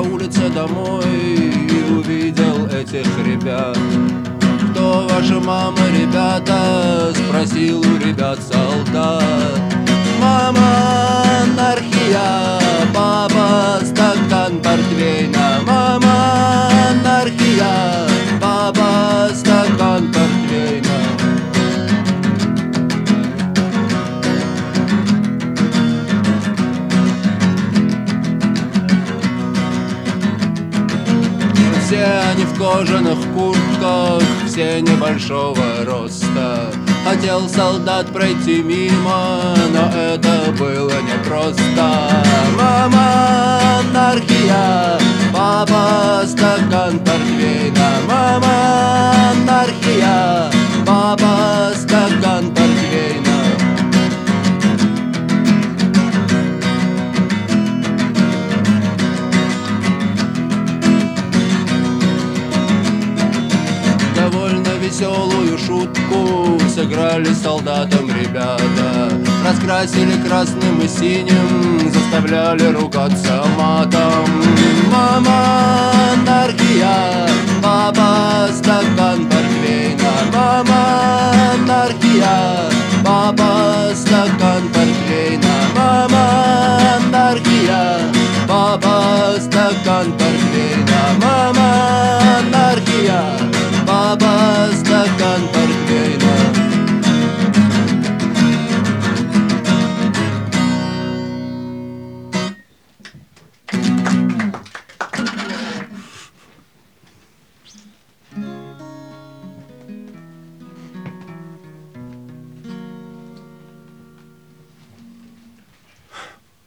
улице домой и увидел этих ребят. Кто ваша мама, ребята? Спросил у ребят солдат. Мама, Все они в кожаных куртках, все небольшого роста. Хотел солдат пройти мимо, но это было непросто. Мама, анархия, папа, стакан веселую шутку Сыграли солдатам ребята. Раскрасили красным и синим Заставляли ругаться матом. Мама анархия Папа стакан портвейна Мама анархия Папа стакан портвейна